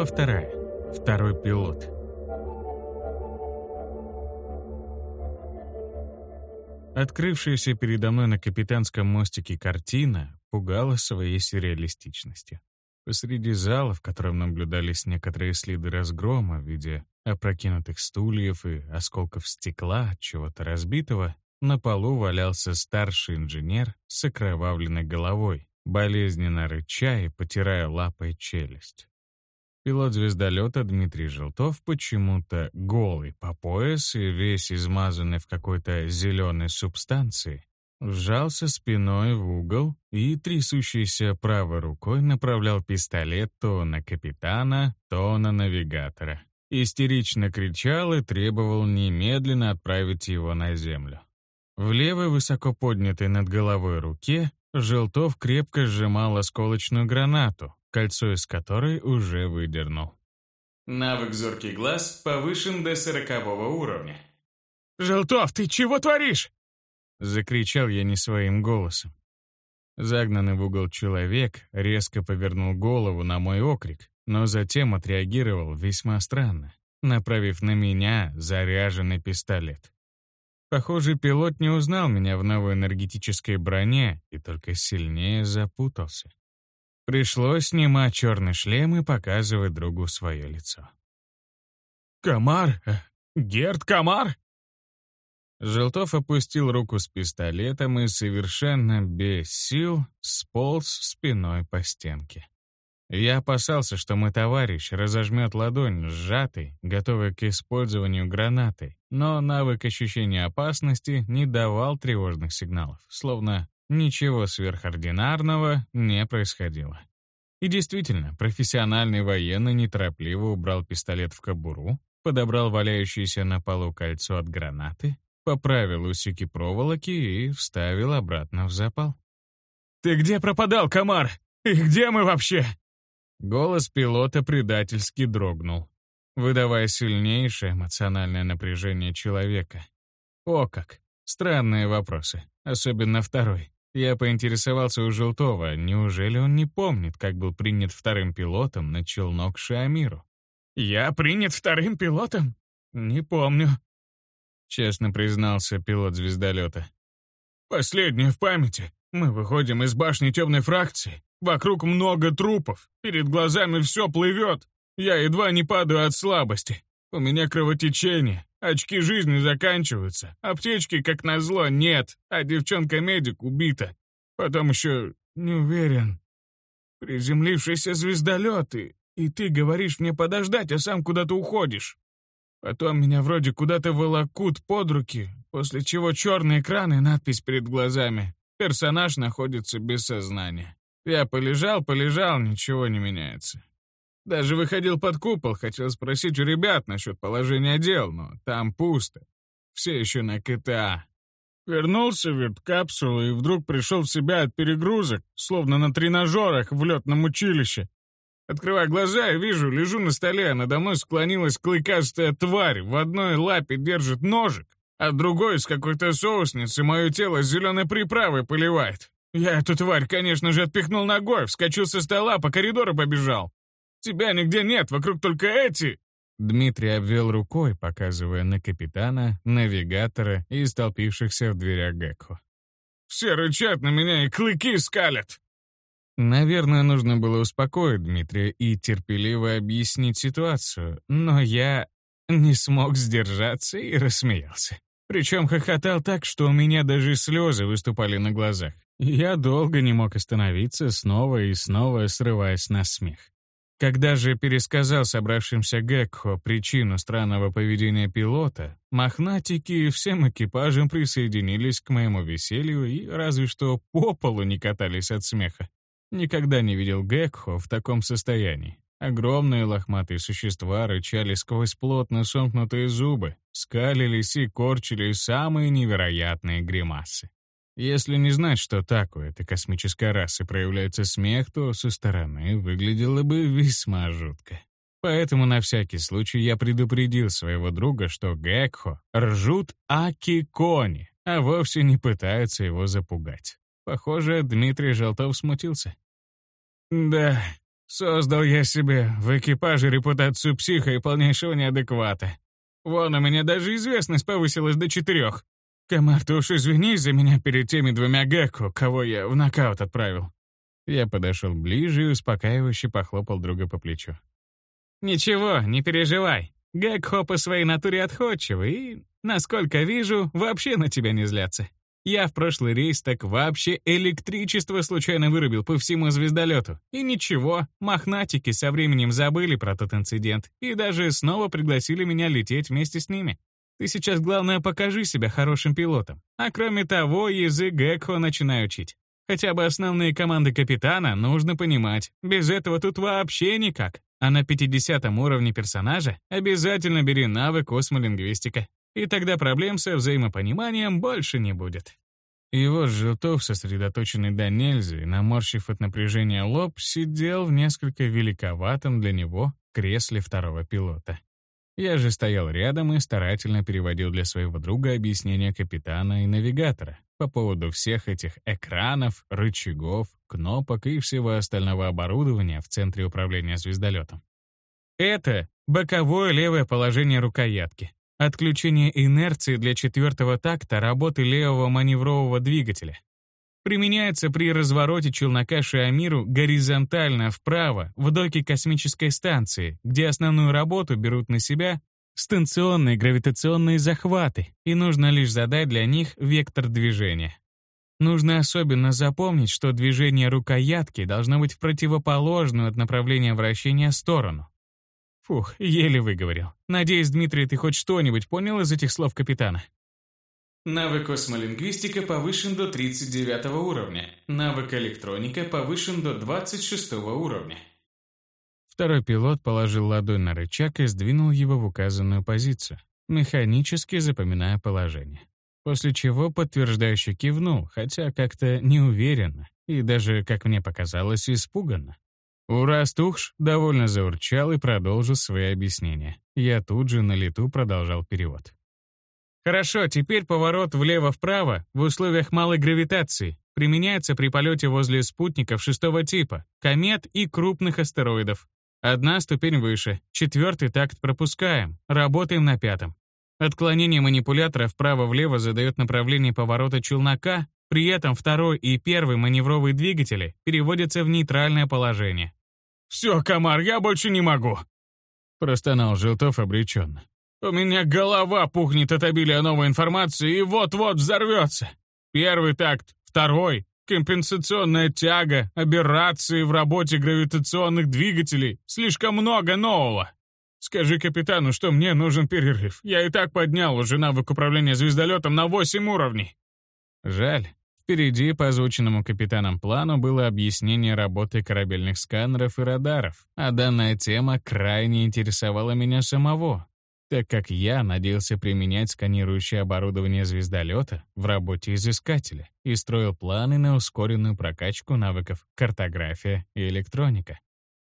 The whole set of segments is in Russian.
Глава вторая. Второй пилот. Открывшаяся передо мной на капитанском мостике картина пугала своей сюрреалистичностью. Посреди зала, в котором наблюдались некоторые следы разгрома в виде опрокинутых стульев и осколков стекла, чего-то разбитого, на полу валялся старший инженер с окровавленной головой, болезненно рыча и потирая лапой челюсть. Пилот звездолета Дмитрий Желтов почему-то голый по пояс и весь измазанный в какой-то зеленой субстанции, вжался спиной в угол и трясущейся правой рукой направлял пистолет то на капитана, то на навигатора. Истерично кричал и требовал немедленно отправить его на землю. В левой высоко поднятой над головой руке Желтов крепко сжимал осколочную гранату, кольцо из которой уже выдернул. Навык «Зоркий глаз» повышен до сорокового уровня. «Желтов, ты чего творишь?» Закричал я не своим голосом. Загнанный в угол человек резко повернул голову на мой окрик, но затем отреагировал весьма странно, направив на меня заряженный пистолет. Похоже, пилот не узнал меня в новой энергетической броне и только сильнее запутался. Пришлось снимать черный шлем и показывать другу свое лицо. «Комар? Э, Герд Комар?» Желтов опустил руку с пистолетом и совершенно без сил сполз спиной по стенке. Я опасался, что мой товарищ разожмет ладонь, сжатой, готовой к использованию гранатой, но навык ощущения опасности не давал тревожных сигналов, словно ничего сверхординарного не происходило. И действительно, профессиональный военный неторопливо убрал пистолет в кобуру, подобрал валяющееся на полу кольцо от гранаты, поправил усики проволоки и вставил обратно в запал. «Ты где пропадал, комар? И где мы вообще?» Голос пилота предательски дрогнул, выдавая сильнейшее эмоциональное напряжение человека. О как! Странные вопросы, особенно второй. Я поинтересовался у Желтова, неужели он не помнит, как был принят вторым пилотом на челнок Шиамиру? «Я принят вторым пилотом? Не помню», — честно признался пилот звездолета. «Последнее в памяти. Мы выходим из башни темной фракции. Вокруг много трупов. Перед глазами все плывет. Я едва не падаю от слабости. У меня кровотечение. Очки жизни заканчиваются. Аптечки, как назло, нет. А девчонка-медик убита. Потом еще не уверен. Приземлившийся звездолет, и, и ты говоришь мне подождать, а сам куда-то уходишь. Потом меня вроде куда-то волокут под руки, после чего черный экран и надпись перед глазами. Персонаж находится без сознания. Я полежал, полежал, ничего не меняется. Даже выходил под купол, хотел спросить у ребят насчет положения дел, но там пусто. Все еще на КТА. Вернулся в вип-капсулу и вдруг пришел в себя от перегрузок, словно на тренажерах в летном училище. Открываю глаза и вижу, лежу на столе, а надо мной склонилась клыкастая тварь, в одной лапе держит ножик, а другой с какой-то соусницей мое тело зеленой приправой поливает. Я эту тварь, конечно же, отпихнул ногой, вскочил со стола, по коридору побежал. Тебя нигде нет, вокруг только эти!» Дмитрий обвел рукой, показывая на капитана, навигатора и столпившихся в дверях Гекко. «Все рычат на меня и клыки скалят!» Наверное, нужно было успокоить Дмитрия и терпеливо объяснить ситуацию, но я не смог сдержаться и рассмеялся. Причем хохотал так, что у меня даже слезы выступали на глазах. Я долго не мог остановиться, снова и снова срываясь на смех. Когда же пересказал собравшимся Гекхо причину странного поведения пилота, мохнатики всем экипажем присоединились к моему веселью и разве что по полу не катались от смеха. Никогда не видел Гекхо в таком состоянии. Огромные лохматые существа рычали сквозь плотно сомкнутые зубы, скалились и корчили самые невероятные гримасы. Если не знать, что так у этой космической расы проявляется смех, то со стороны выглядело бы весьма жутко. Поэтому на всякий случай я предупредил своего друга, что Гекхо ржут аки-кони, а вовсе не пытаются его запугать. Похоже, Дмитрий Желтов смутился. «Да, Создал я себе в экипаже репутацию психа и полнейшего неадеквата. Вон у меня даже известность повысилась до четырех. Комар, ты уж извинись за меня перед теми двумя Гекко, кого я в нокаут отправил. Я подошел ближе и успокаивающе похлопал друга по плечу. «Ничего, не переживай. Гекхо по своей натуре отходчивый и, насколько вижу, вообще на тебя не злятся. Я в прошлый рейс так вообще электричество случайно вырубил по всему звездолету. И ничего, мохнатики со временем забыли про тот инцидент и даже снова пригласили меня лететь вместе с ними. Ты сейчас, главное, покажи себя хорошим пилотом. А кроме того, язык Гекхо начинаю учить. Хотя бы основные команды капитана нужно понимать. Без этого тут вообще никак. А на 50 уровне персонажа обязательно бери навык космолингвистика и тогда проблем со взаимопониманием больше не будет. Его Желтов, сосредоточенный до нельзя и наморщив от напряжения лоб, сидел в несколько великоватом для него кресле второго пилота. Я же стоял рядом и старательно переводил для своего друга объяснения капитана и навигатора по поводу всех этих экранов, рычагов, кнопок и всего остального оборудования в центре управления звездолетом. Это боковое левое положение рукоятки, Отключение инерции для четвертого такта работы левого маневрового двигателя. Применяется при развороте челнока Шиамиру горизонтально вправо в доке космической станции, где основную работу берут на себя станционные гравитационные захваты, и нужно лишь задать для них вектор движения. Нужно особенно запомнить, что движение рукоятки должно быть в противоположную от направления вращения сторону. Фух, еле выговорил. Надеюсь, Дмитрий, ты хоть что-нибудь понял из этих слов капитана? Навык космолингвистика повышен до 39 уровня. Навык электроника повышен до 26 уровня. Второй пилот положил ладонь на рычаг и сдвинул его в указанную позицию, механически запоминая положение. После чего подтверждающе кивнул, хотя как-то неуверенно и даже, как мне показалось, испуганно. Урастухш довольно заурчал и продолжил свои объяснения. Я тут же на лету продолжал перевод. Хорошо, теперь поворот влево-вправо в условиях малой гравитации применяется при полете возле спутников шестого типа, комет и крупных астероидов. Одна ступень выше, четвертый такт пропускаем, работаем на пятом. Отклонение манипулятора вправо-влево задает направление поворота челнока, при этом второй и первый маневровые двигатели переводятся в нейтральное положение. «Все, комар, я больше не могу!» Простонал Желтов обреченно. «У меня голова пухнет от обилия новой информации и вот-вот взорвется. Первый такт, второй, компенсационная тяга, аберрации в работе гравитационных двигателей. Слишком много нового. Скажи капитану, что мне нужен перерыв. Я и так поднял уже навык управления звездолетом на 8 уровней». Жаль. Впереди по озвученному капитаном плану было объяснение работы корабельных сканеров и радаров, а данная тема крайне интересовала меня самого, так как я надеялся применять сканирующее оборудование звездолета в работе изыскателя и строил планы на ускоренную прокачку навыков картография и электроника.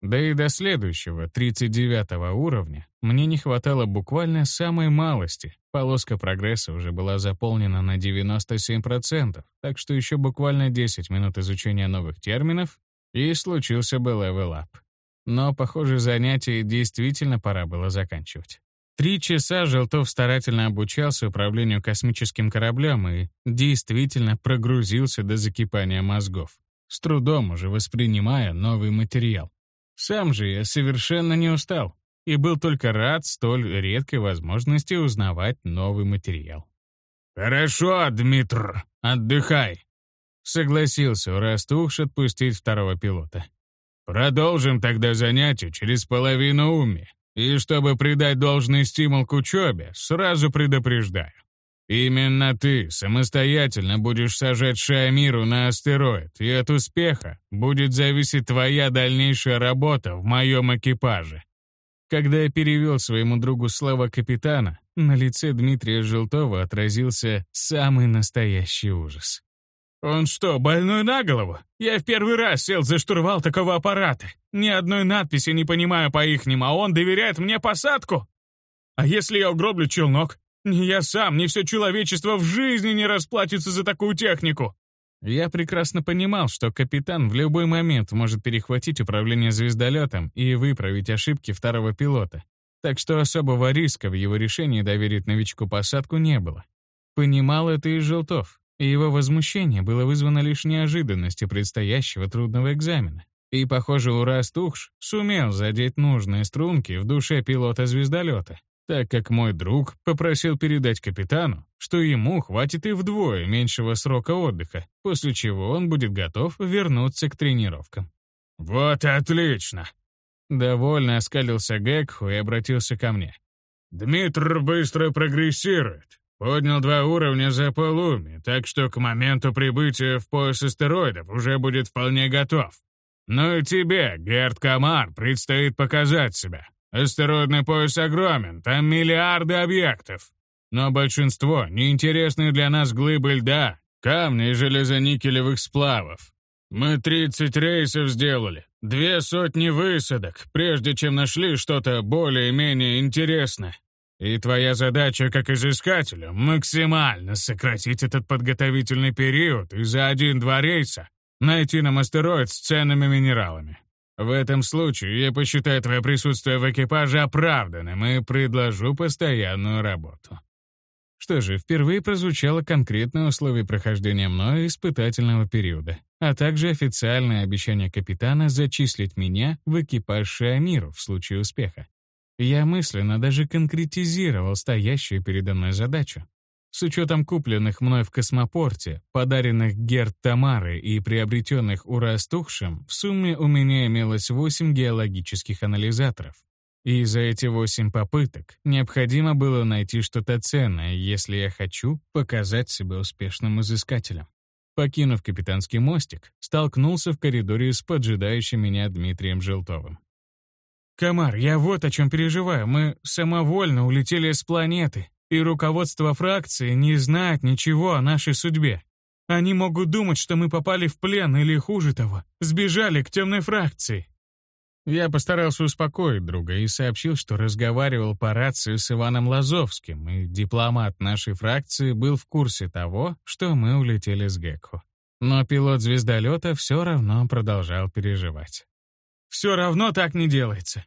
Да и до следующего, 39 уровня, мне не хватало буквально самой малости. Полоска прогресса уже была заполнена на 97%, так что еще буквально 10 минут изучения новых терминов, и случился бы level-up. Но, похоже, занятие действительно пора было заканчивать. Три часа Желтов старательно обучался управлению космическим кораблем и действительно прогрузился до закипания мозгов, с трудом уже воспринимая новый материал. Сам же я совершенно не устал и был только рад столь редкой возможности узнавать новый материал. «Хорошо, Дмитр, отдыхай», — согласился Растухш отпустить второго пилота. «Продолжим тогда занятие через половину уми, и чтобы придать должный стимул к учебе, сразу предупреждаю. Именно ты самостоятельно будешь сажать Шиамиру на астероид, и от успеха будет зависеть твоя дальнейшая работа в моем экипаже. Когда я перевел своему другу слова капитана, на лице Дмитрия Желтова отразился самый настоящий ужас. «Он что, больной на голову? Я в первый раз сел за штурвал такого аппарата. Ни одной надписи не понимаю по-ихнему, а он доверяет мне посадку? А если я угроблю челнок? Ни я сам, ни все человечество в жизни не расплатится за такую технику. Я прекрасно понимал, что капитан в любой момент может перехватить управление звездолетом и выправить ошибки второго пилота, так что особого риска в его решении доверить новичку посадку не было. Понимал это и Желтов, и его возмущение было вызвано лишь неожиданностью предстоящего трудного экзамена. И, похоже, Урас Тухш сумел задеть нужные струнки в душе пилота звездолета, так как мой друг попросил передать капитану, что ему хватит и вдвое меньшего срока отдыха, после чего он будет готов вернуться к тренировкам. «Вот отлично!» Довольно оскалился Гекху и обратился ко мне. «Дмитр быстро прогрессирует. Поднял два уровня за полуми, так что к моменту прибытия в пояс астероидов уже будет вполне готов. Ну и тебе, Герд Камар, предстоит показать себя. Астероидный пояс огромен, там миллиарды объектов. Но большинство — неинтересные для нас глыбы льда, камни и железоникелевых сплавов. Мы 30 рейсов сделали, две сотни высадок, прежде чем нашли что-то более-менее интересное. И твоя задача как изыскателя — максимально сократить этот подготовительный период и за один-два рейса найти нам астероид с ценными минералами. В этом случае я посчитаю твое присутствие в экипаже оправданным и предложу постоянную работу. Что же, впервые прозвучало конкретное условие прохождения мною испытательного периода, а также официальное обещание капитана зачислить меня в экипаж Шиамиру в случае успеха. Я мысленно даже конкретизировал стоящую передо мной задачу. С учетом купленных мной в космопорте, подаренных Герд Тамары и приобретенных у Растухшем, в сумме у меня имелось 8 геологических анализаторов. И за эти 8 попыток необходимо было найти что-то ценное, если я хочу показать себя успешным изыскателем. Покинув капитанский мостик, столкнулся в коридоре с поджидающим меня Дмитрием Желтовым. «Комар, я вот о чем переживаю. Мы самовольно улетели с планеты и руководство фракции не знает ничего о нашей судьбе. Они могут думать, что мы попали в плен или, хуже того, сбежали к темной фракции. Я постарался успокоить друга и сообщил, что разговаривал по рации с Иваном Лазовским, и дипломат нашей фракции был в курсе того, что мы улетели с Гекко. Но пилот звездолета все равно продолжал переживать. «Все равно так не делается.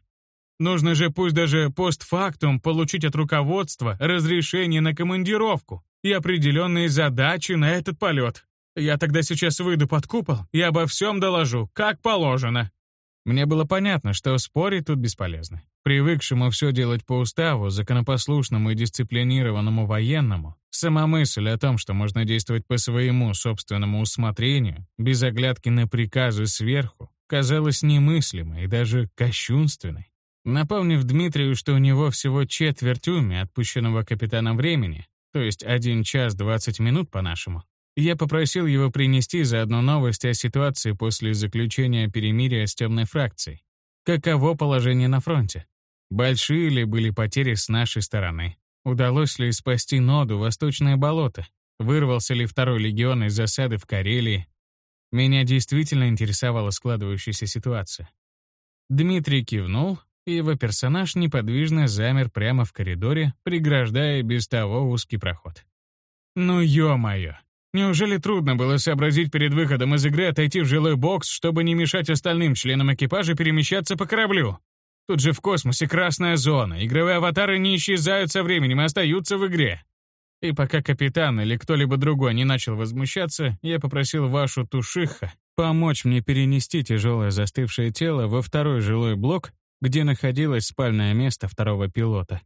Нужно же пусть даже постфактум получить от руководства разрешение на командировку и определенные задачи на этот полет. Я тогда сейчас выйду под купол и обо всем доложу, как положено. Мне было понятно, что спорить тут бесполезно. Привыкшему все делать по уставу, законопослушному и дисциплинированному военному, сама мысль о том, что можно действовать по своему собственному усмотрению, без оглядки на приказы сверху, казалась немыслимой и даже кощунственной. Напомнив Дмитрию, что у него всего четверть уми отпущенного капитаном времени, то есть 1 час 20 минут по-нашему, я попросил его принести заодно новости о ситуации после заключения перемирия с темной фракцией. Каково положение на фронте? Большие ли были потери с нашей стороны? Удалось ли спасти Ноду Восточное болото? Вырвался ли второй легион из засады в Карелии? Меня действительно интересовала складывающаяся ситуация. Дмитрий кивнул, и его персонаж неподвижно замер прямо в коридоре, преграждая без того узкий проход. Ну ё-моё! Неужели трудно было сообразить перед выходом из игры отойти в жилой бокс, чтобы не мешать остальным членам экипажа перемещаться по кораблю? Тут же в космосе красная зона, игровые аватары не исчезают со временем и остаются в игре. И пока капитан или кто-либо другой не начал возмущаться, я попросил вашу Тушиха помочь мне перенести тяжелое застывшее тело во второй жилой блок где находилось спальное место второго пилота.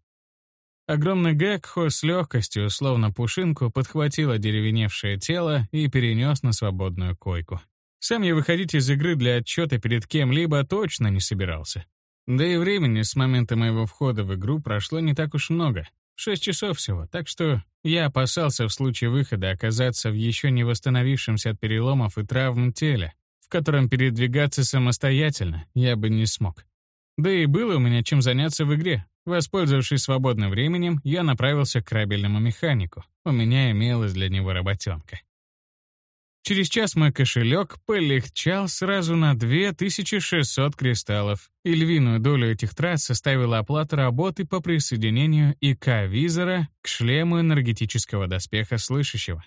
Огромный Гекхо с легкостью, словно пушинку, подхватил одеревеневшее тело и перенес на свободную койку. Сам я выходить из игры для отчета перед кем-либо точно не собирался. Да и времени с момента моего входа в игру прошло не так уж много. Шесть часов всего, так что я опасался в случае выхода оказаться в еще не восстановившемся от переломов и травм теле, в котором передвигаться самостоятельно я бы не смог. Да и было у меня чем заняться в игре. Воспользовавшись свободным временем, я направился к корабельному механику. У меня имелась для него работенка. Через час мой кошелек полегчал сразу на 2600 кристаллов, и львиную долю этих трат составила оплата работы по присоединению ИК-визора к шлему энергетического доспеха слышащего.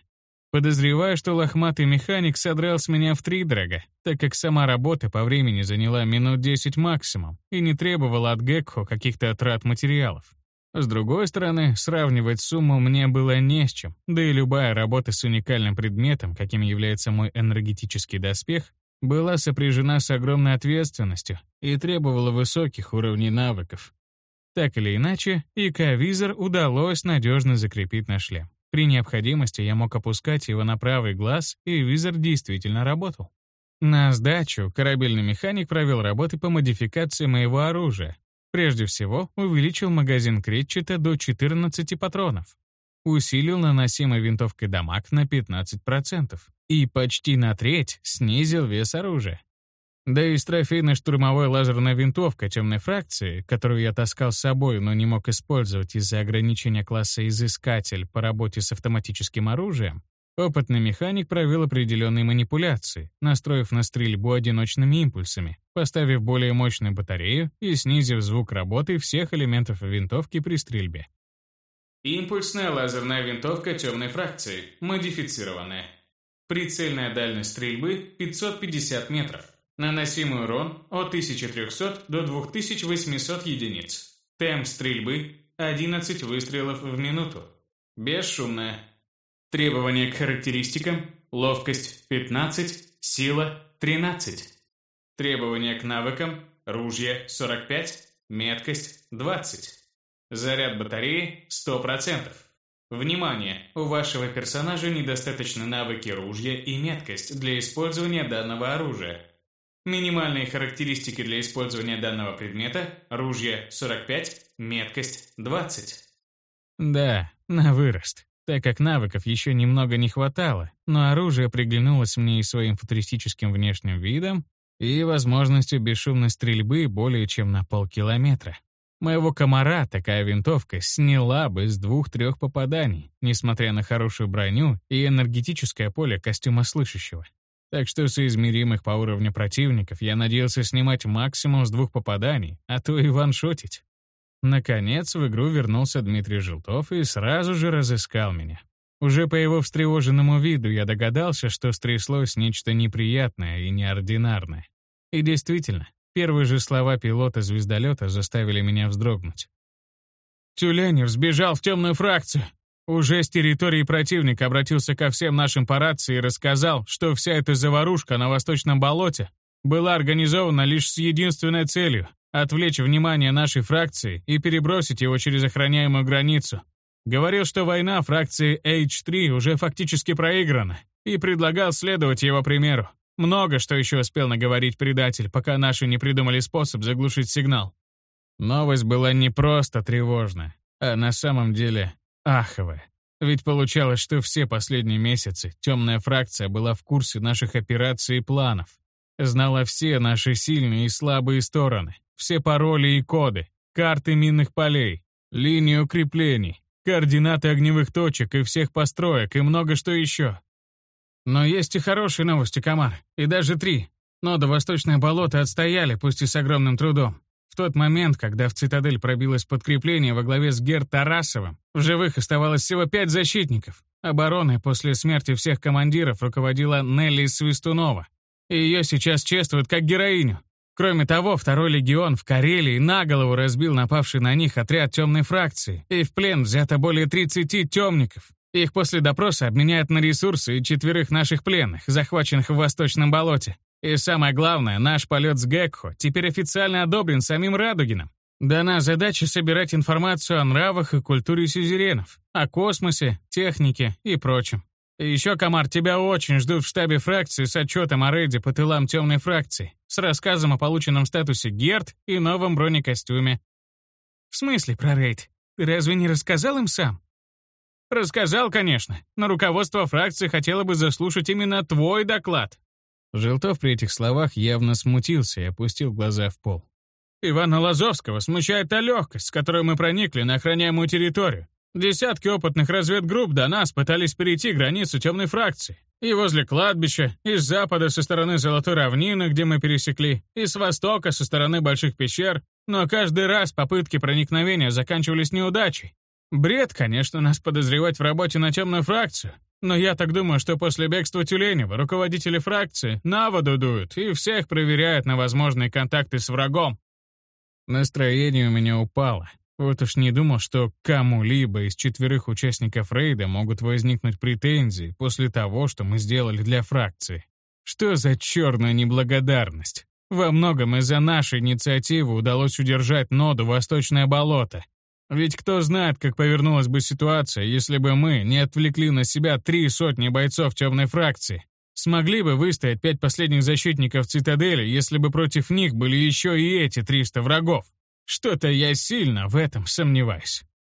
Подозреваю, что лохматый механик содрал с меня в три дорога, так как сама работа по времени заняла минут 10 максимум и не требовала от Гекхо каких-то трат материалов. С другой стороны, сравнивать сумму мне было не с чем, да и любая работа с уникальным предметом, каким является мой энергетический доспех, была сопряжена с огромной ответственностью и требовала высоких уровней навыков. Так или иначе, ИК-визор удалось надежно закрепить на шлем. При необходимости я мог опускать его на правый глаз, и визор действительно работал. На сдачу корабельный механик провел работы по модификации моего оружия. Прежде всего, увеличил магазин Кретчета до 14 патронов, усилил наносимой винтовкой дамаг на 15% и почти на треть снизил вес оружия. Да и с трофейной штурмовой лазерной винтовкой темной фракции, которую я таскал с собой, но не мог использовать из-за ограничения класса «Изыскатель» по работе с автоматическим оружием, опытный механик провел определенные манипуляции, настроив на стрельбу одиночными импульсами, поставив более мощную батарею и снизив звук работы всех элементов винтовки при стрельбе. Импульсная лазерная винтовка темной фракции, модифицированная. Прицельная дальность стрельбы 550 метров. Наносимый урон от 1300 до 2800 единиц. Темп стрельбы 11 выстрелов в минуту. Бесшумная. Требования к характеристикам. Ловкость 15, сила 13. Требования к навыкам. Ружье 45, меткость 20. Заряд батареи 100%. Внимание! У вашего персонажа недостаточно навыки ружья и меткость для использования данного оружия. Минимальные характеристики для использования данного предмета – ружье 45, меткость 20. Да, на вырост, так как навыков еще немного не хватало, но оружие приглянулось мне и своим футуристическим внешним видом, и возможностью бесшумной стрельбы более чем на полкилометра. Моего комара такая винтовка сняла бы с двух-трех попаданий, несмотря на хорошую броню и энергетическое поле костюма слышащего. Так что соизмеримых по уровню противников я надеялся снимать максимум с двух попаданий, а то и ваншотить. Наконец в игру вернулся Дмитрий Желтов и сразу же разыскал меня. Уже по его встревоженному виду я догадался, что стряслось нечто неприятное и неординарное. И действительно, первые же слова пилота звездолета заставили меня вздрогнуть. «Тюленев сбежал в темную фракцию. Уже с территории противника обратился ко всем нашим по рации и рассказал, что вся эта заварушка на Восточном болоте была организована лишь с единственной целью — отвлечь внимание нашей фракции и перебросить его через охраняемую границу. Говорил, что война фракции H3 уже фактически проиграна, и предлагал следовать его примеру. Много что еще успел наговорить предатель, пока наши не придумали способ заглушить сигнал. Новость была не просто тревожная, а на самом деле аховая. Ведь получалось, что все последние месяцы темная фракция была в курсе наших операций и планов. Знала все наши сильные и слабые стороны, все пароли и коды, карты минных полей, линии укреплений, координаты огневых точек и всех построек и много что еще. Но есть и хорошие новости, Комар, и даже три. Но до Восточное болото отстояли, пусть и с огромным трудом. В тот момент, когда в цитадель пробилось подкрепление во главе с Гер Тарасовым, в живых оставалось всего пять защитников. Обороной после смерти всех командиров руководила Нелли Свистунова. И ее сейчас чествуют как героиню. Кроме того, второй легион в Карелии на голову разбил напавший на них отряд темной фракции, и в плен взято более 30 темников. Их после допроса обменяют на ресурсы и четверых наших пленных, захваченных в Восточном болоте. И самое главное, наш полет с Гекхо теперь официально одобрен самим Радугином. Дана задача собирать информацию о нравах и культуре сюзеренов, о космосе, технике и прочем. И еще, Комар, тебя очень ждут в штабе фракции с отчетом о рейде по тылам темной фракции, с рассказом о полученном статусе Герд и новом бронекостюме. В смысле про рейд? Ты разве не рассказал им сам? Рассказал, конечно, но руководство фракции хотело бы заслушать именно твой доклад. Желтов при этих словах явно смутился и опустил глаза в пол. «Ивана Лазовского смущает та легкость, с которой мы проникли на охраняемую территорию. Десятки опытных разведгрупп до нас пытались перейти границу темной фракции. И возле кладбища, и с запада со стороны Золотой равнины, где мы пересекли, и с востока со стороны Больших пещер, но каждый раз попытки проникновения заканчивались неудачей. Бред, конечно, нас подозревать в работе на темную фракцию, Но я так думаю, что после бегства Тюленева руководители фракции на воду дуют и всех проверяют на возможные контакты с врагом. Настроение у меня упало. Вот уж не думал, что кому-либо из четверых участников рейда могут возникнуть претензии после того, что мы сделали для фракции. Что за черная неблагодарность? Во многом из-за нашей инициативы удалось удержать ноду Восточное болото. Ведь кто знает, как повернулась бы ситуация, если бы мы не отвлекли на себя три сотни бойцов темной фракции. Смогли бы выстоять пять последних защитников цитадели, если бы против них были еще и эти 300 врагов. Что-то я сильно в этом сомневаюсь.